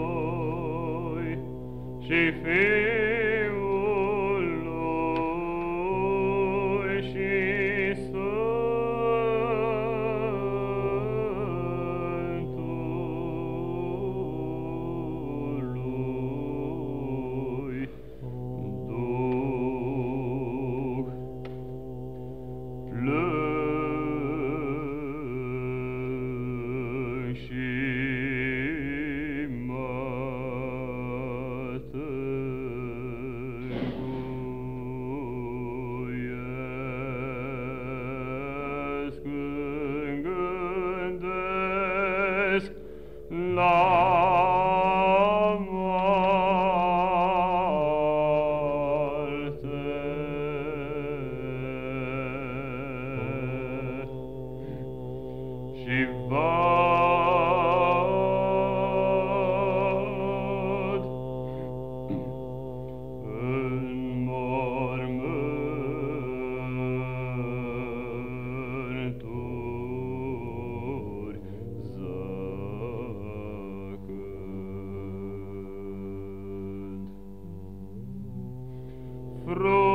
Tatălui și Fiului, love. pro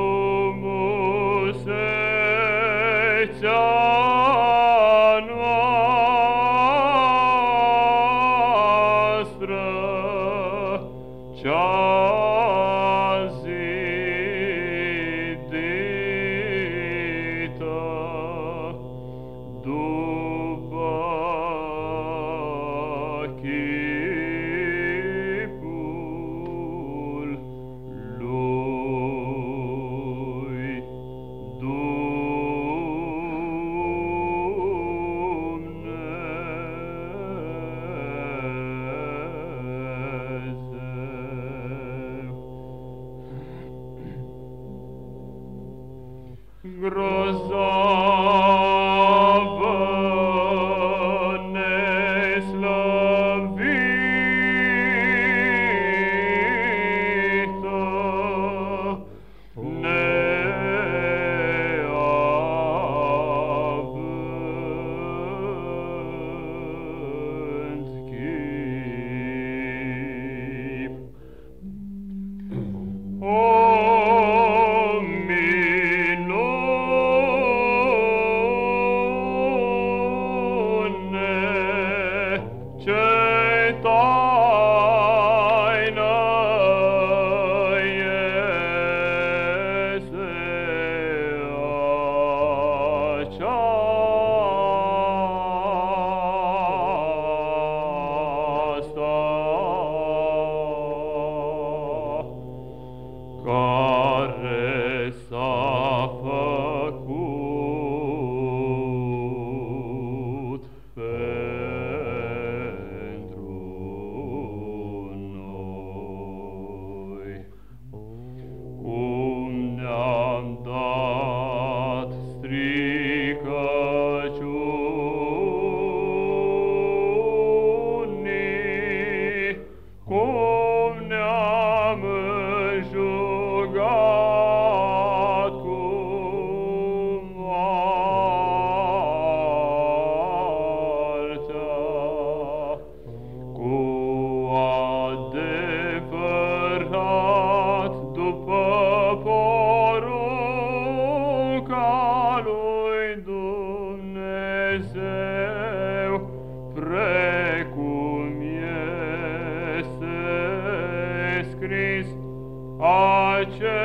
Groza. descris aceluia.